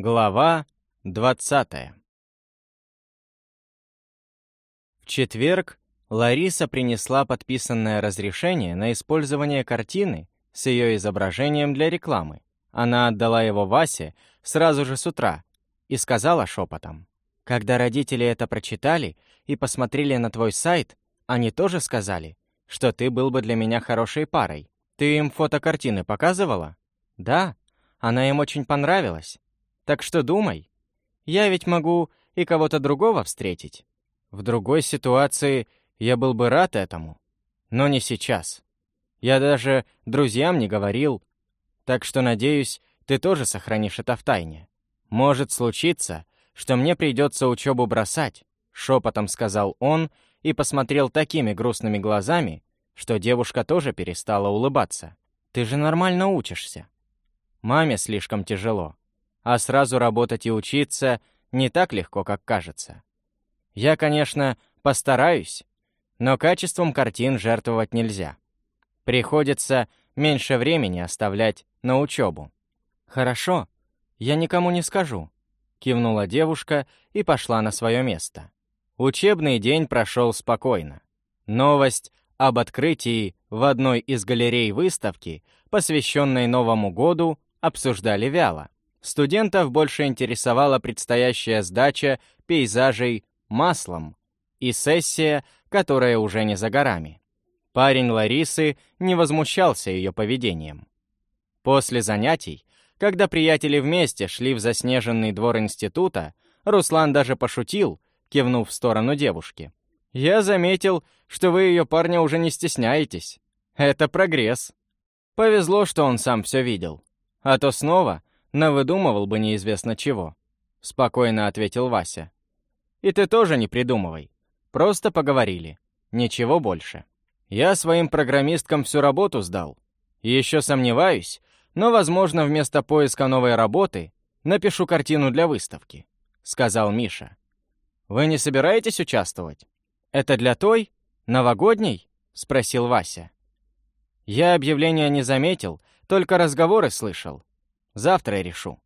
Глава 20 В четверг Лариса принесла подписанное разрешение на использование картины с ее изображением для рекламы. Она отдала его Васе сразу же с утра и сказала шепотом. «Когда родители это прочитали и посмотрели на твой сайт, они тоже сказали, что ты был бы для меня хорошей парой. Ты им фотокартины показывала?» «Да, она им очень понравилась. Так что думай. Я ведь могу и кого-то другого встретить. В другой ситуации я был бы рад этому. Но не сейчас. Я даже друзьям не говорил. Так что, надеюсь, ты тоже сохранишь это в тайне. Может случиться, что мне придется учебу бросать, шепотом сказал он и посмотрел такими грустными глазами, что девушка тоже перестала улыбаться. Ты же нормально учишься. Маме слишком тяжело а сразу работать и учиться не так легко, как кажется. Я, конечно, постараюсь, но качеством картин жертвовать нельзя. Приходится меньше времени оставлять на учебу. «Хорошо, я никому не скажу», — кивнула девушка и пошла на свое место. Учебный день прошел спокойно. Новость об открытии в одной из галерей выставки, посвященной Новому году, обсуждали вяло. Студентов больше интересовала предстоящая сдача пейзажей маслом и сессия, которая уже не за горами. Парень Ларисы не возмущался ее поведением. После занятий, когда приятели вместе шли в заснеженный двор института, Руслан даже пошутил, кивнув в сторону девушки. «Я заметил, что вы ее парня уже не стесняетесь. Это прогресс». Повезло, что он сам все видел. А то снова навыдумывал бы неизвестно чего», — спокойно ответил Вася. «И ты тоже не придумывай. Просто поговорили. Ничего больше. Я своим программисткам всю работу сдал. Еще сомневаюсь, но, возможно, вместо поиска новой работы напишу картину для выставки», — сказал Миша. «Вы не собираетесь участвовать? Это для той? Новогодней?» — спросил Вася. «Я объявления не заметил, только разговоры слышал. Завтра решу.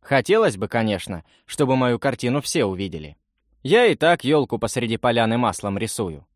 Хотелось бы, конечно, чтобы мою картину все увидели. Я и так елку посреди поляны маслом рисую.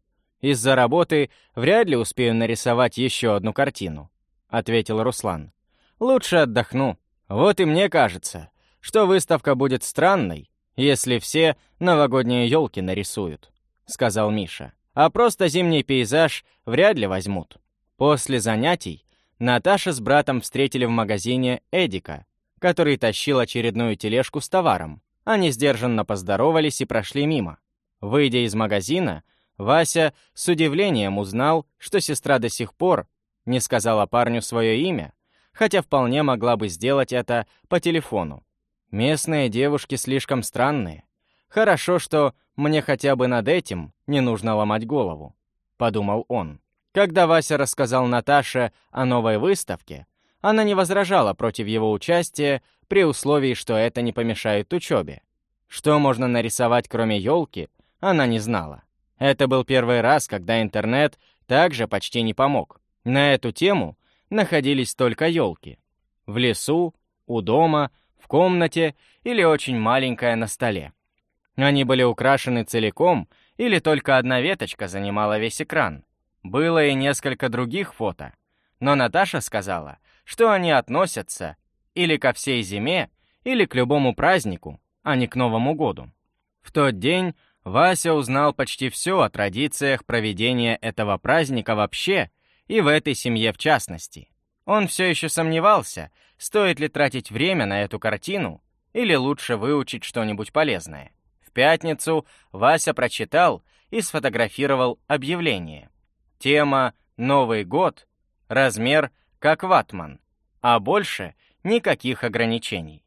Из-за работы вряд ли успею нарисовать еще одну картину, ответил Руслан. Лучше отдохну. Вот и мне кажется, что выставка будет странной, если все новогодние елки нарисуют, сказал Миша. А просто зимний пейзаж вряд ли возьмут. После занятий Наташа с братом встретили в магазине Эдика, который тащил очередную тележку с товаром. Они сдержанно поздоровались и прошли мимо. Выйдя из магазина, Вася с удивлением узнал, что сестра до сих пор не сказала парню свое имя, хотя вполне могла бы сделать это по телефону. Местные девушки слишком странные. Хорошо, что мне хотя бы над этим не нужно ломать голову, подумал он. Когда Вася рассказал Наташе о новой выставке, она не возражала против его участия при условии, что это не помешает учебе. Что можно нарисовать, кроме елки, она не знала. Это был первый раз, когда интернет также почти не помог. На эту тему находились только елки. В лесу, у дома, в комнате или очень маленькая на столе. Они были украшены целиком, или только одна веточка занимала весь экран. Было и несколько других фото, но Наташа сказала, что они относятся или ко всей зиме, или к любому празднику, а не к Новому году. В тот день Вася узнал почти все о традициях проведения этого праздника вообще и в этой семье в частности. Он все еще сомневался, стоит ли тратить время на эту картину или лучше выучить что-нибудь полезное. В пятницу Вася прочитал и сфотографировал объявление. Тема «Новый год», размер как ватман, а больше никаких ограничений.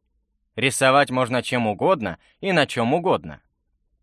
Рисовать можно чем угодно и на чем угодно.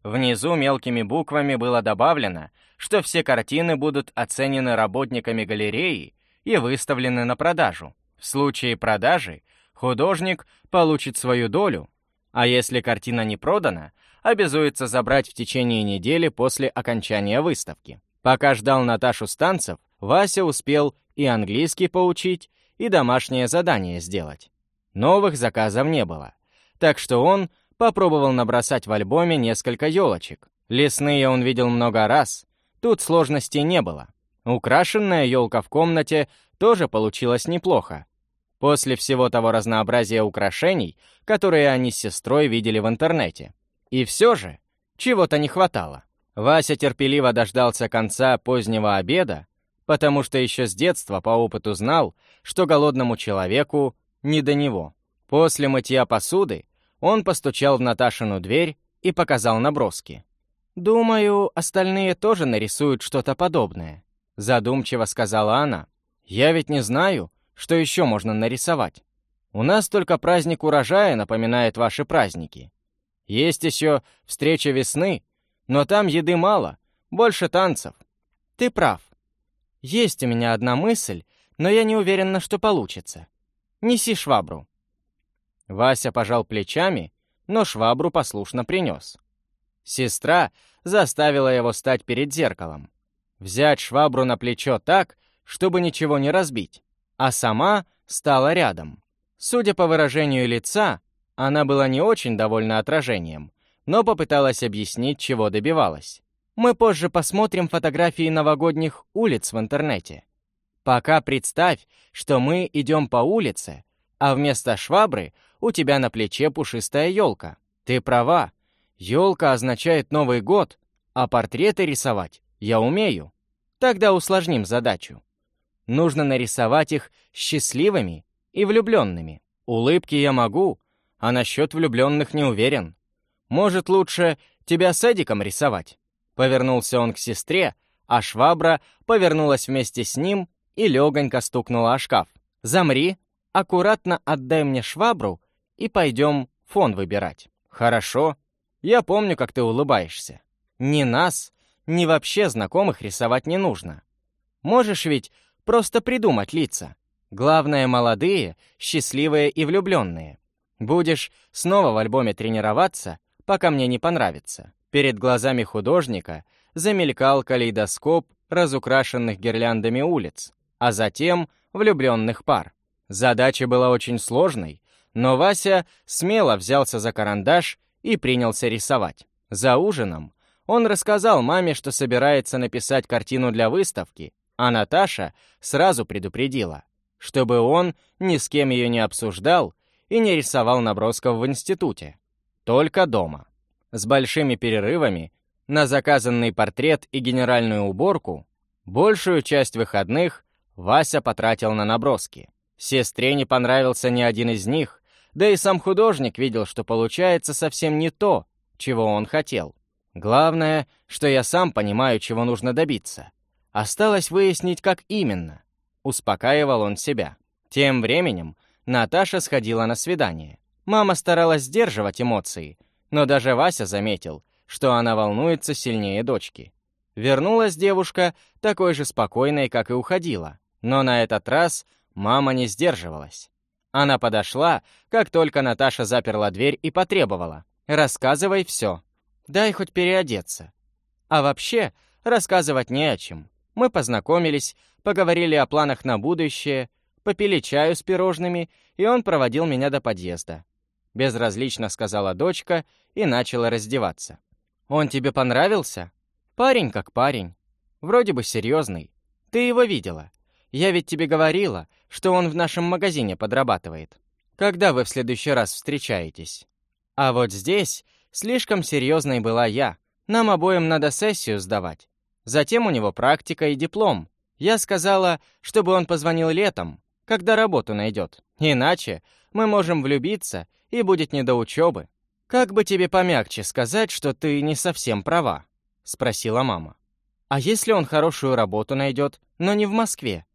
Внизу мелкими буквами было добавлено, что все картины будут оценены работниками галереи и выставлены на продажу. В случае продажи художник получит свою долю, а если картина не продана, обязуется забрать в течение недели после окончания выставки. Пока ждал Наташу Станцев, Вася успел и английский поучить, и домашнее задание сделать. Новых заказов не было. так что он попробовал набросать в альбоме несколько елочек. Лесные он видел много раз, тут сложностей не было. Украшенная елка в комнате тоже получилась неплохо. После всего того разнообразия украшений, которые они с сестрой видели в интернете. И все же, чего-то не хватало. Вася терпеливо дождался конца позднего обеда, потому что еще с детства по опыту знал, что голодному человеку не до него. После мытья посуды он постучал в Наташину дверь и показал наброски. «Думаю, остальные тоже нарисуют что-то подобное», — задумчиво сказала она. «Я ведь не знаю, что еще можно нарисовать. У нас только праздник урожая напоминает ваши праздники. Есть еще встреча весны, но там еды мало, больше танцев. Ты прав. Есть у меня одна мысль, но я не уверена, что получится. Неси швабру. Вася пожал плечами, но швабру послушно принес. Сестра заставила его стать перед зеркалом. Взять швабру на плечо так, чтобы ничего не разбить, а сама стала рядом. Судя по выражению лица, она была не очень довольна отражением, но попыталась объяснить, чего добивалась. Мы позже посмотрим фотографии новогодних улиц в интернете. Пока представь, что мы идем по улице, а вместо швабры у тебя на плече пушистая елка. Ты права. Елка означает Новый год, а портреты рисовать я умею. Тогда усложним задачу. Нужно нарисовать их счастливыми и влюбленными. Улыбки я могу, а насчет влюбленных не уверен. Может, лучше тебя с Эдиком рисовать?» Повернулся он к сестре, а швабра повернулась вместе с ним и легонько стукнула о шкаф. «Замри, аккуратно отдай мне швабру и пойдем фон выбирать». «Хорошо. Я помню, как ты улыбаешься. Ни нас, ни вообще знакомых рисовать не нужно. Можешь ведь просто придумать лица. Главное, молодые, счастливые и влюбленные. Будешь снова в альбоме тренироваться, пока мне не понравится. Перед глазами художника замелькал калейдоскоп разукрашенных гирляндами улиц, а затем влюбленных пар. Задача была очень сложной, но Вася смело взялся за карандаш и принялся рисовать. За ужином он рассказал маме, что собирается написать картину для выставки, а Наташа сразу предупредила, чтобы он ни с кем ее не обсуждал и не рисовал набросков в институте. Только дома. С большими перерывами на заказанный портрет и генеральную уборку большую часть выходных Вася потратил на наброски. Сестре не понравился ни один из них, да и сам художник видел, что получается совсем не то, чего он хотел. Главное, что я сам понимаю, чего нужно добиться. Осталось выяснить, как именно. Успокаивал он себя. Тем временем Наташа сходила на свидание. Мама старалась сдерживать эмоции, но даже Вася заметил, что она волнуется сильнее дочки. Вернулась девушка такой же спокойной, как и уходила, но на этот раз мама не сдерживалась. Она подошла, как только Наташа заперла дверь и потребовала. «Рассказывай все. Дай хоть переодеться. А вообще, рассказывать не о чем. Мы познакомились, поговорили о планах на будущее, попили чаю с пирожными, и он проводил меня до подъезда. Безразлично сказала дочка и начала раздеваться. «Он тебе понравился?» «Парень как парень. Вроде бы серьезный. Ты его видела. Я ведь тебе говорила, что он в нашем магазине подрабатывает. Когда вы в следующий раз встречаетесь?» А вот здесь слишком серьезной была я. Нам обоим надо сессию сдавать. Затем у него практика и диплом. Я сказала, чтобы он позвонил летом, когда работу найдет. Иначе мы можем влюбиться, и будет не до учебы. Как бы тебе помягче сказать, что ты не совсем права?» — спросила мама. «А если он хорошую работу найдет, но не в Москве?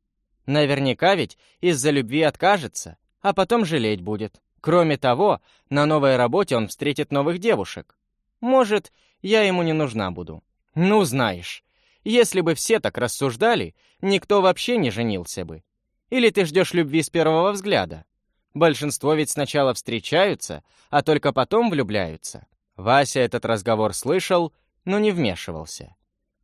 Наверняка ведь из-за любви откажется, а потом жалеть будет. Кроме того, на новой работе он встретит новых девушек. Может, я ему не нужна буду. Ну, знаешь, если бы все так рассуждали, никто вообще не женился бы. Или ты ждешь любви с первого взгляда? Большинство ведь сначала встречаются, а только потом влюбляются. Вася этот разговор слышал, но не вмешивался.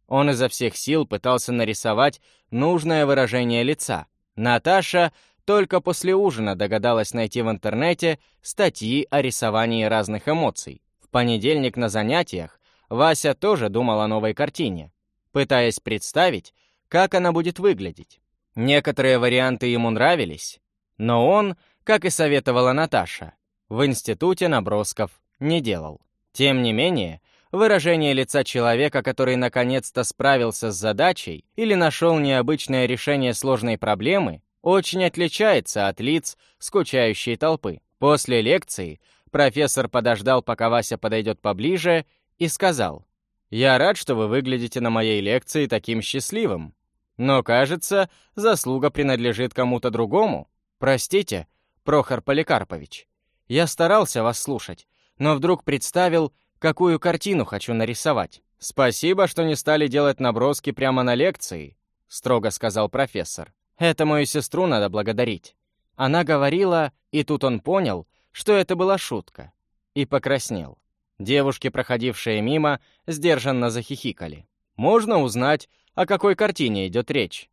Он изо всех сил пытался нарисовать нужное выражение лица. Наташа только после ужина догадалась найти в интернете статьи о рисовании разных эмоций. В понедельник на занятиях Вася тоже думал о новой картине, пытаясь представить, как она будет выглядеть. Некоторые варианты ему нравились, но он, как и советовала Наташа, в институте набросков не делал. Тем не менее, выражение лица человека, который наконец-то справился с задачей или нашел необычное решение сложной проблемы, очень отличается от лиц скучающей толпы. После лекции профессор подождал, пока Вася подойдет поближе, и сказал, «Я рад, что вы выглядите на моей лекции таким счастливым. Но, кажется, заслуга принадлежит кому-то другому. Простите, Прохор Поликарпович. Я старался вас слушать, но вдруг представил, какую картину хочу нарисовать. Спасибо, что не стали делать наброски прямо на лекции», — строго сказал профессор. Это мою сестру надо благодарить. Она говорила, и тут он понял, что это была шутка, и покраснел. Девушки, проходившие мимо, сдержанно захихикали. Можно узнать, о какой картине идет речь?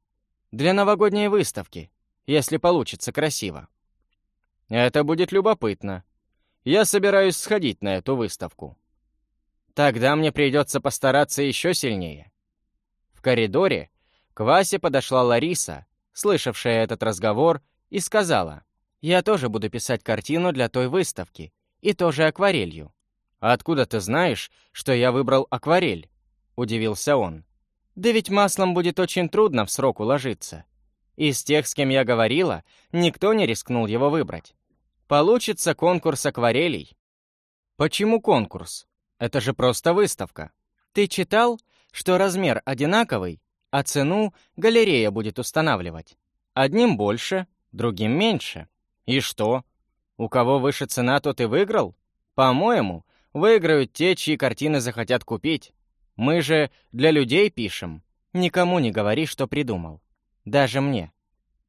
Для новогодней выставки, если получится красиво. Это будет любопытно. Я собираюсь сходить на эту выставку. Тогда мне придется постараться еще сильнее. В коридоре к Васе подошла Лариса слышавшая этот разговор, и сказала, «Я тоже буду писать картину для той выставки, и тоже акварелью». «Откуда ты знаешь, что я выбрал акварель?» — удивился он. «Да ведь маслом будет очень трудно в срок уложиться. Из тех, с кем я говорила, никто не рискнул его выбрать. Получится конкурс акварелей». «Почему конкурс? Это же просто выставка. Ты читал, что размер одинаковый, а цену галерея будет устанавливать. Одним больше, другим меньше. И что? У кого выше цена, тот и выиграл? По-моему, выиграют те, чьи картины захотят купить. Мы же для людей пишем. Никому не говори, что придумал. Даже мне.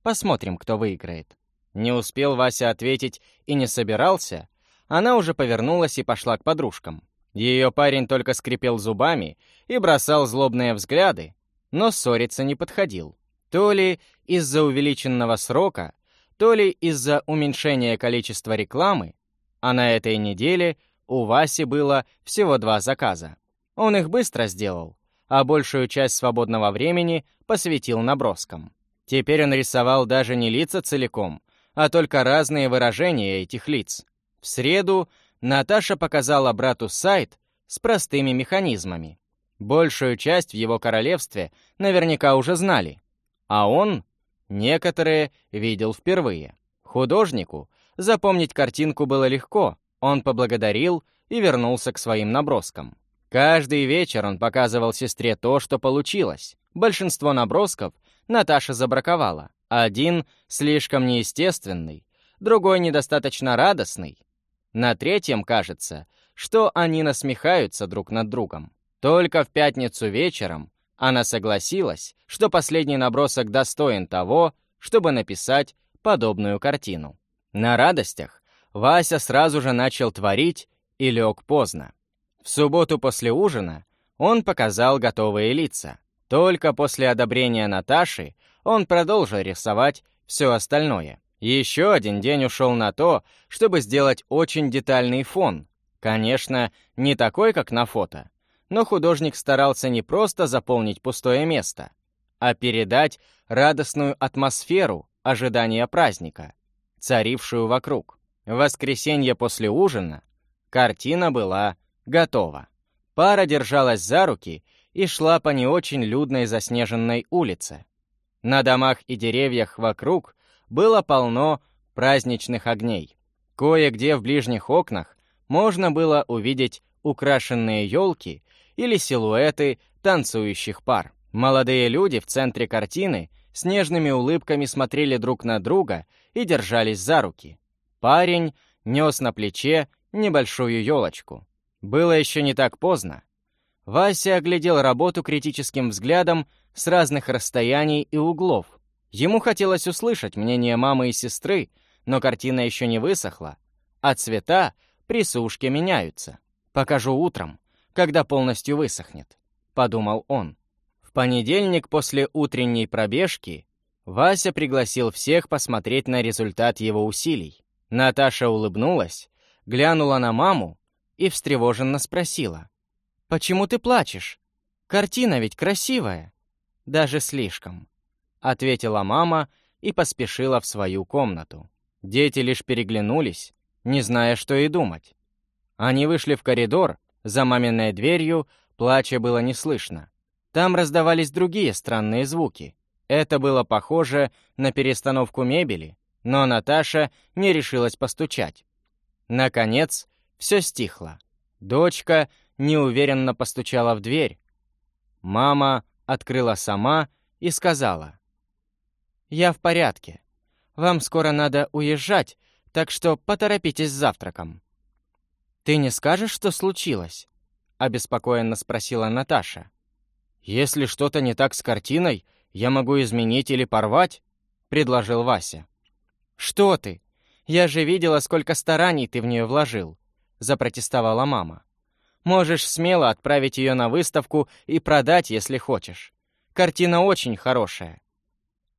Посмотрим, кто выиграет. Не успел Вася ответить и не собирался, она уже повернулась и пошла к подружкам. Ее парень только скрипел зубами и бросал злобные взгляды, но ссориться не подходил. То ли из-за увеличенного срока, то ли из-за уменьшения количества рекламы, а на этой неделе у Васи было всего два заказа. Он их быстро сделал, а большую часть свободного времени посвятил наброскам. Теперь он рисовал даже не лица целиком, а только разные выражения этих лиц. В среду Наташа показала брату сайт с простыми механизмами. Большую часть в его королевстве наверняка уже знали, а он некоторые видел впервые. Художнику запомнить картинку было легко, он поблагодарил и вернулся к своим наброскам. Каждый вечер он показывал сестре то, что получилось. Большинство набросков Наташа забраковала. Один слишком неестественный, другой недостаточно радостный. На третьем кажется, что они насмехаются друг над другом. Только в пятницу вечером она согласилась, что последний набросок достоин того, чтобы написать подобную картину. На радостях Вася сразу же начал творить и лег поздно. В субботу после ужина он показал готовые лица. Только после одобрения Наташи он продолжил рисовать все остальное. Еще один день ушел на то, чтобы сделать очень детальный фон. Конечно, не такой, как на фото, но художник старался не просто заполнить пустое место, а передать радостную атмосферу ожидания праздника, царившую вокруг. В воскресенье после ужина картина была готова. Пара держалась за руки и шла по не очень людной заснеженной улице. На домах и деревьях вокруг было полно праздничных огней. Кое-где в ближних окнах можно было увидеть украшенные елки или силуэты танцующих пар. Молодые люди в центре картины с нежными улыбками смотрели друг на друга и держались за руки. Парень нес на плече небольшую елочку. Было еще не так поздно. Вася оглядел работу критическим взглядом с разных расстояний и углов. Ему хотелось услышать мнение мамы и сестры, но картина еще не высохла, а цвета при сушке меняются. Покажу утром, когда полностью высохнет», — подумал он. В понедельник после утренней пробежки Вася пригласил всех посмотреть на результат его усилий. Наташа улыбнулась, глянула на маму и встревоженно спросила. «Почему ты плачешь? Картина ведь красивая». «Даже слишком», — ответила мама и поспешила в свою комнату. Дети лишь переглянулись, не зная, что и думать. Они вышли в коридор, за маминой дверью плача было не слышно. Там раздавались другие странные звуки. Это было похоже на перестановку мебели, но Наташа не решилась постучать. Наконец, все стихло. Дочка неуверенно постучала в дверь. Мама открыла сама и сказала. «Я в порядке. Вам скоро надо уезжать, так что поторопитесь с завтраком». «Ты не скажешь, что случилось?» — обеспокоенно спросила Наташа. «Если что-то не так с картиной, я могу изменить или порвать?» — предложил Вася. «Что ты? Я же видела, сколько стараний ты в нее вложил», — запротестовала мама. «Можешь смело отправить ее на выставку и продать, если хочешь. Картина очень хорошая».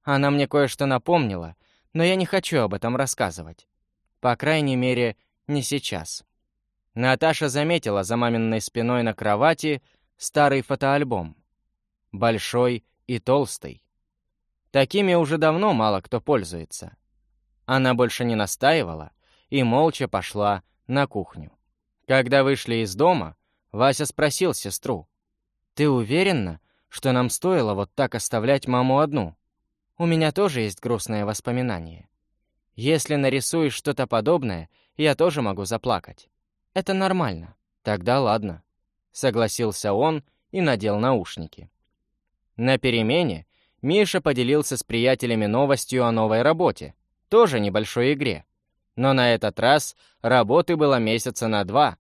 Она мне кое-что напомнила, но я не хочу об этом рассказывать. По крайней мере, не сейчас. Наташа заметила за маминой спиной на кровати старый фотоальбом. Большой и толстый. Такими уже давно мало кто пользуется. Она больше не настаивала и молча пошла на кухню. Когда вышли из дома, Вася спросил сестру. «Ты уверена, что нам стоило вот так оставлять маму одну? У меня тоже есть грустное воспоминание. Если нарисуешь что-то подобное, я тоже могу заплакать. Это нормально. Тогда ладно». Согласился он и надел наушники. На перемене Миша поделился с приятелями новостью о новой работе, тоже небольшой игре. Но на этот раз работы было месяца на два.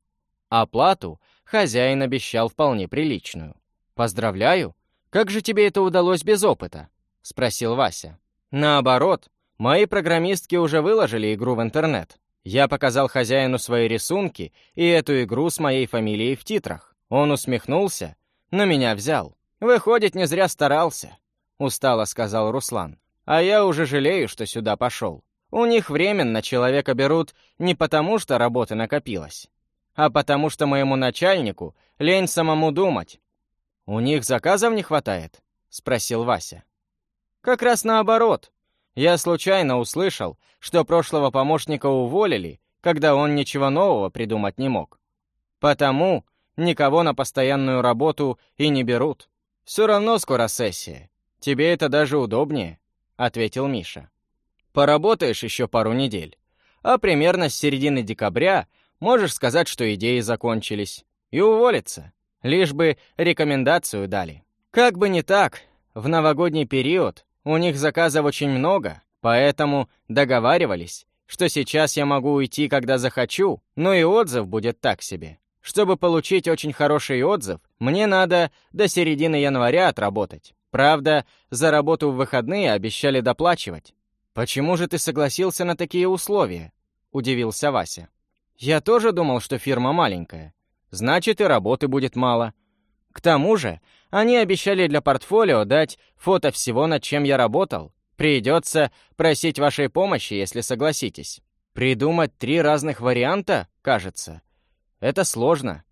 Оплату хозяин обещал вполне приличную. «Поздравляю! Как же тебе это удалось без опыта?» — спросил Вася. «Наоборот, мои программистки уже выложили игру в интернет. Я показал хозяину свои рисунки и эту игру с моей фамилией в титрах. Он усмехнулся, но меня взял. Выходит, не зря старался», — устало сказал Руслан. А я уже жалею, что сюда пошел. У них временно человека берут не потому, что работы накопилось, а потому что моему начальнику лень самому думать. «У них заказов не хватает?» — спросил Вася. «Как раз наоборот. Я случайно услышал, что прошлого помощника уволили, когда он ничего нового придумать не мог. Потому никого на постоянную работу и не берут. Все равно скоро сессия. Тебе это даже удобнее ответил Миша. Поработаешь еще пару недель, а примерно с середины декабря можешь сказать, что идеи закончились, и уволиться, лишь бы рекомендацию дали. Как бы не так, в новогодний период у них заказов очень много, поэтому договаривались, что сейчас я могу уйти, когда захочу, но и отзыв будет так себе. Чтобы получить очень хороший отзыв, мне надо до середины января отработать. Правда, за работу в выходные обещали доплачивать. «Почему же ты согласился на такие условия?» — удивился Вася. «Я тоже думал, что фирма маленькая. Значит, и работы будет мало. К тому же, они обещали для портфолио дать фото всего, над чем я работал. Придется просить вашей помощи, если согласитесь. Придумать три разных варианта, кажется. Это сложно.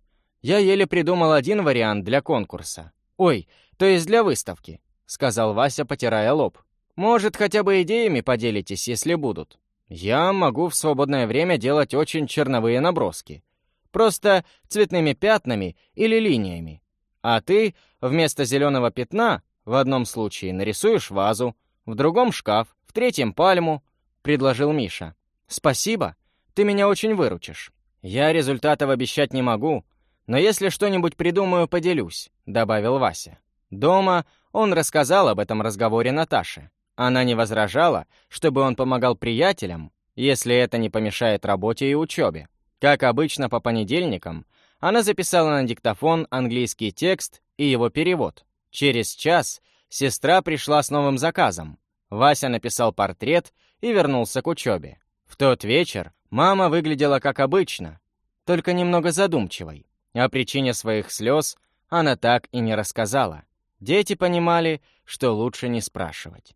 Я еле придумал один вариант для конкурса. Ой, то есть для выставки», — сказал Вася, потирая лоб. «Может, хотя бы идеями поделитесь, если будут. Я могу в свободное время делать очень черновые наброски. Просто цветными пятнами или линиями. А ты вместо зеленого пятна в одном случае нарисуешь вазу, в другом — шкаф, в третьем — пальму», — предложил Миша. «Спасибо, ты меня очень выручишь. Я результатов обещать не могу, но если что-нибудь придумаю, поделюсь», — добавил Вася. Дома он рассказал об этом разговоре Наташе. Она не возражала, чтобы он помогал приятелям, если это не помешает работе и учебе. Как обычно по понедельникам, она записала на диктофон английский текст и его перевод. Через час сестра пришла с новым заказом. Вася написал портрет и вернулся к учебе. В тот вечер мама выглядела как обычно, только немного задумчивой. О причине своих слез она так и не рассказала. Дети понимали, что лучше не спрашивать.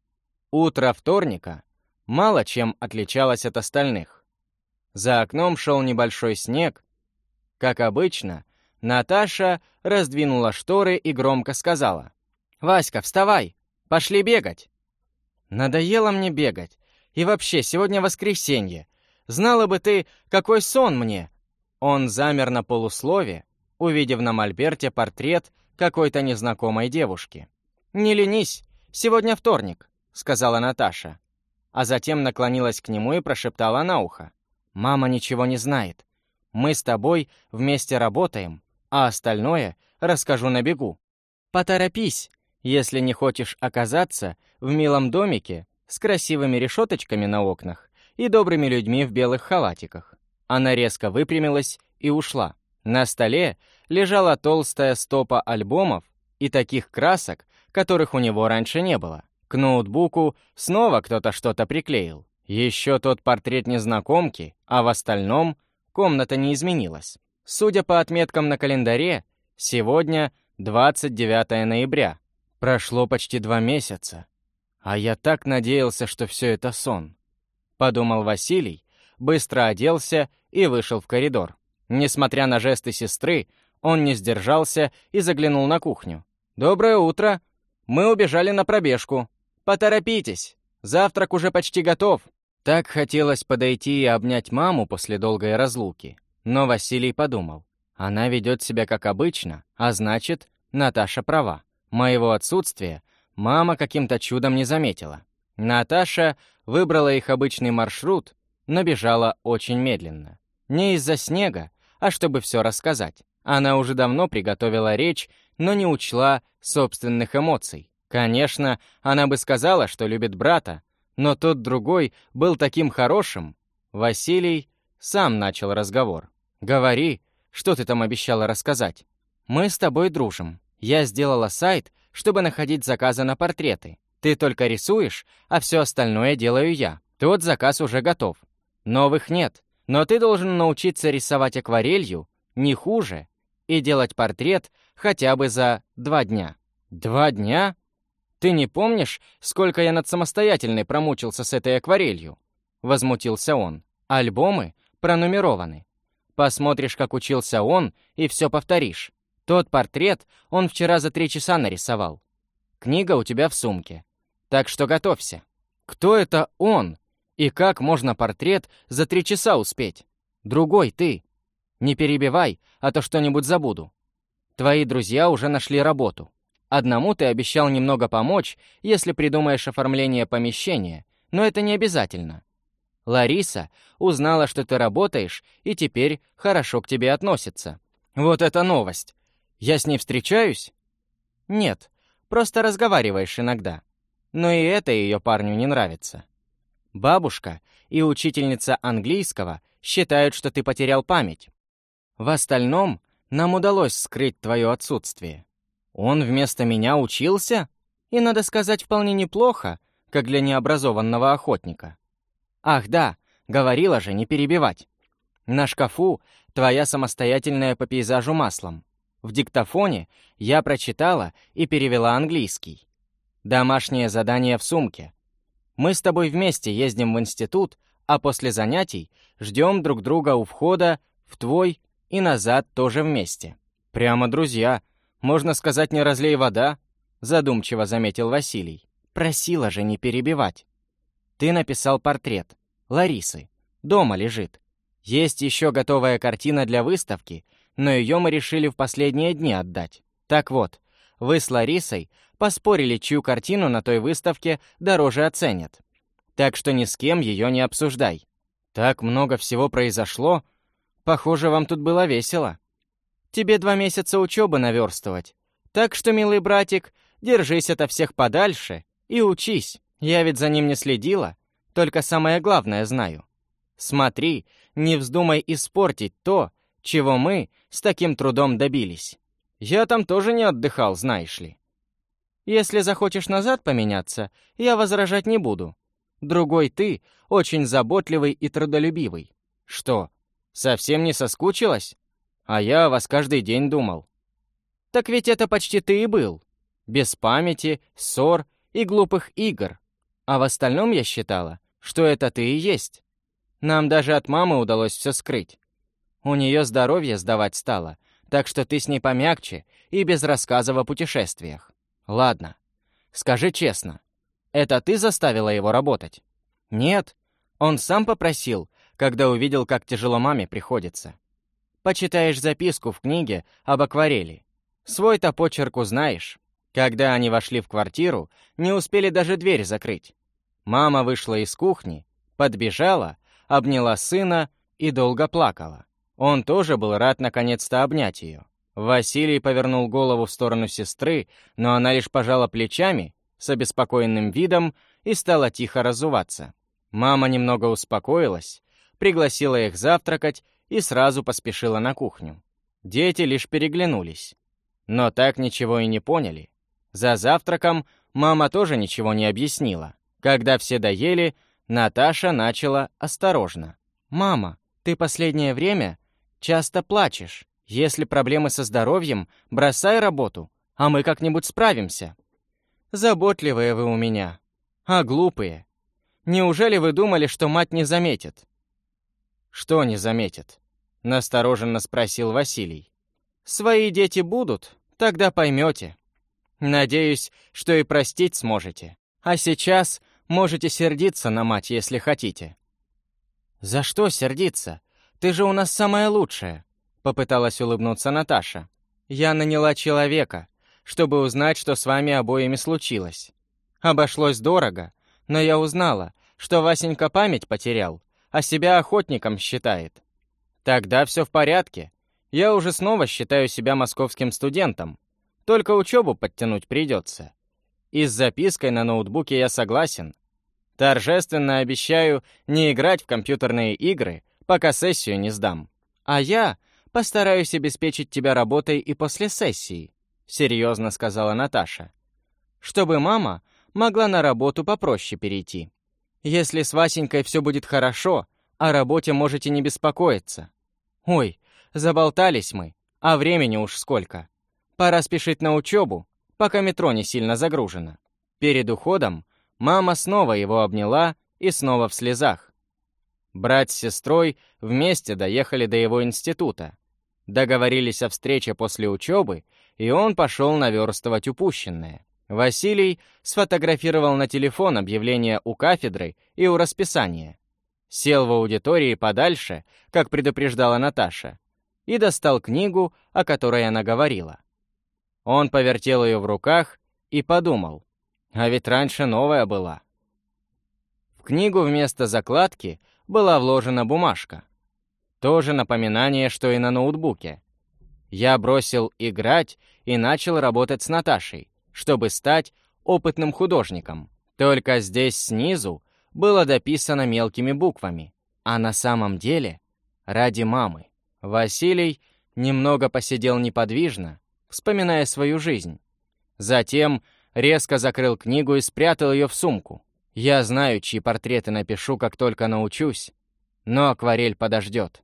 Утро вторника мало чем отличалось от остальных. За окном шел небольшой снег. Как обычно, Наташа раздвинула шторы и громко сказала. «Васька, вставай! Пошли бегать!» «Надоело мне бегать. И вообще, сегодня воскресенье. Знала бы ты, какой сон мне!» Он замер на полуслове, увидев на мольберте портрет какой-то незнакомой девушки. «Не ленись, сегодня вторник», — сказала Наташа. А затем наклонилась к нему и прошептала на ухо. «Мама ничего не знает. Мы с тобой вместе работаем, а остальное расскажу на бегу. Поторопись, если не хочешь оказаться в милом домике с красивыми решеточками на окнах и добрыми людьми в белых халатиках. Она резко выпрямилась и ушла. На столе лежала толстая стопа альбомов и таких красок, которых у него раньше не было. К ноутбуку снова кто-то что-то приклеил. Еще тот портрет незнакомки, а в остальном комната не изменилась. Судя по отметкам на календаре, сегодня 29 ноября. Прошло почти два месяца. А я так надеялся, что все это сон. Подумал Василий, быстро оделся и вышел в коридор. Несмотря на жесты сестры, он не сдержался и заглянул на кухню. «Доброе утро! Мы убежали на пробежку. Поторопитесь! Завтрак уже почти готов!» Так хотелось подойти и обнять маму после долгой разлуки. Но Василий подумал, она ведет себя как обычно, а значит, Наташа права. Моего отсутствия мама каким-то чудом не заметила. Наташа выбрала их обычный маршрут, но бежала очень медленно. Не из-за снега, а чтобы все рассказать. Она уже давно приготовила речь, но не учла собственных эмоций. Конечно, она бы сказала, что любит брата, но тот другой был таким хорошим. Василий сам начал разговор. «Говори, что ты там обещала рассказать?» «Мы с тобой дружим. Я сделала сайт, чтобы находить заказы на портреты. Ты только рисуешь, а все остальное делаю я. Тот заказ уже готов. Новых нет, но ты должен научиться рисовать акварелью не хуже и делать портрет хотя бы за два дня». «Два дня? Ты не помнишь, сколько я над самостоятельной промучился с этой акварелью?» Возмутился он. «Альбомы пронумерованы. Посмотришь, как учился он, и все повторишь. Тот портрет он вчера за три часа нарисовал. Книга у тебя в сумке. Так что готовься. Кто это он? И как можно портрет за три часа успеть? Другой ты. Не перебивай, а то что-нибудь забуду. Твои друзья уже нашли работу. Одному ты обещал немного помочь, если придумаешь оформление помещения, но это не обязательно. Лариса узнала, что ты работаешь, и теперь хорошо к тебе относится. Вот это новость. Я с ней встречаюсь? Нет, просто разговариваешь иногда. Но и это ее парню не нравится. Бабушка и учительница английского считают, что ты потерял память. В остальном нам удалось скрыть твое отсутствие. Он вместо меня учился? И, надо сказать, вполне неплохо, как для необразованного охотника. Ах да, говорила же, не перебивать. На шкафу твоя самостоятельная по пейзажу маслом. В диктофоне я прочитала и перевела английский. Домашнее задание в сумке. Мы с тобой вместе ездим в институт, а после занятий ждем друг друга у входа в твой и назад тоже вместе. Прямо друзья. Можно сказать, не разлей вода, задумчиво заметил Василий. Просила же не перебивать. Ты написал портрет. Ларисы. Дома лежит. Есть еще готовая картина для выставки, но ее мы решили в последние дни отдать. Так вот, вы с Ларисой поспорили, чью картину на той выставке дороже оценят. Так что ни с кем ее не обсуждай. Так много всего произошло. Похоже, вам тут было весело. Тебе два месяца учебы наверстывать. Так что, милый братик, держись ото всех подальше и учись. Я ведь за ним не следила, только самое главное знаю. Смотри, не вздумай испортить то, чего мы с таким трудом добились. Я там тоже не отдыхал, знаешь ли. Если захочешь назад поменяться, я возражать не буду. Другой ты очень заботливый и трудолюбивый. Что, совсем не соскучилась? А я о вас каждый день думал. Так ведь это почти ты и был. Без памяти, ссор и глупых игр. А в остальном я считала, что это ты и есть. Нам даже от мамы удалось все скрыть. У нее здоровье сдавать стало, так что ты с ней помягче и без рассказов о путешествиях. Ладно, скажи честно, это ты заставила его работать? Нет, он сам попросил, когда увидел, как тяжело маме приходится. Почитаешь записку в книге об акварели. Свой-то почерк узнаешь. Когда они вошли в квартиру, не успели даже дверь закрыть. Мама вышла из кухни, подбежала, обняла сына и долго плакала. Он тоже был рад наконец-то обнять ее. Василий повернул голову в сторону сестры, но она лишь пожала плечами с обеспокоенным видом и стала тихо разуваться. Мама немного успокоилась, пригласила их завтракать и сразу поспешила на кухню. Дети лишь переглянулись. Но так ничего и не поняли. За завтраком мама тоже ничего не объяснила. Когда все доели, Наташа начала осторожно. «Мама, ты последнее время часто плачешь. Если проблемы со здоровьем, бросай работу, а мы как-нибудь справимся». «Заботливые вы у меня. А глупые. Неужели вы думали, что мать не заметит?» «Что не заметит?» — настороженно спросил Василий. «Свои дети будут, тогда поймете. Надеюсь, что и простить сможете. А сейчас можете сердиться на мать, если хотите». «За что сердиться? Ты же у нас самая лучшая», — попыталась улыбнуться Наташа. «Я наняла человека, чтобы узнать, что с вами обоими случилось. Обошлось дорого, но я узнала, что Васенька память потерял, а себя охотником считает. Тогда все в порядке. Я уже снова считаю себя московским студентом. Только учебу подтянуть придется. И с запиской на ноутбуке я согласен. Торжественно обещаю не играть в компьютерные игры, пока сессию не сдам. А я постараюсь обеспечить тебя работой и после сессии, серьезно сказала Наташа. Чтобы мама могла на работу попроще перейти. Если с Васенькой все будет хорошо, о работе можете не беспокоиться. Ой, заболтались мы, а времени уж сколько. Пора спешить на учебу, пока метро не сильно загружено. Перед уходом мама снова его обняла и снова в слезах. Брат с сестрой вместе доехали до его института. Договорились о встрече после учебы, и он пошел наверстывать упущенное. Василий сфотографировал на телефон объявление у кафедры и у расписания сел в аудитории подальше, как предупреждала Наташа, и достал книгу, о которой она говорила. Он повертел ее в руках и подумал, а ведь раньше новая была. В книгу вместо закладки была вложена бумажка. Тоже напоминание, что и на ноутбуке. Я бросил играть и начал работать с Наташей, чтобы стать опытным художником. Только здесь снизу было дописано мелкими буквами, а на самом деле ради мамы. Василий немного посидел неподвижно, вспоминая свою жизнь. Затем резко закрыл книгу и спрятал ее в сумку. Я знаю, чьи портреты напишу, как только научусь, но акварель подождет.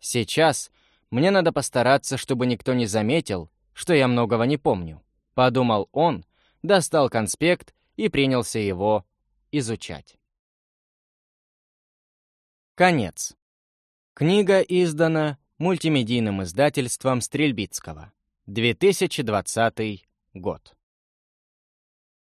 Сейчас мне надо постараться, чтобы никто не заметил, что я многого не помню. Подумал он, достал конспект и принялся его изучать. Конец. Книга издана мультимедийным издательством Стрельбицкого. 2020 год.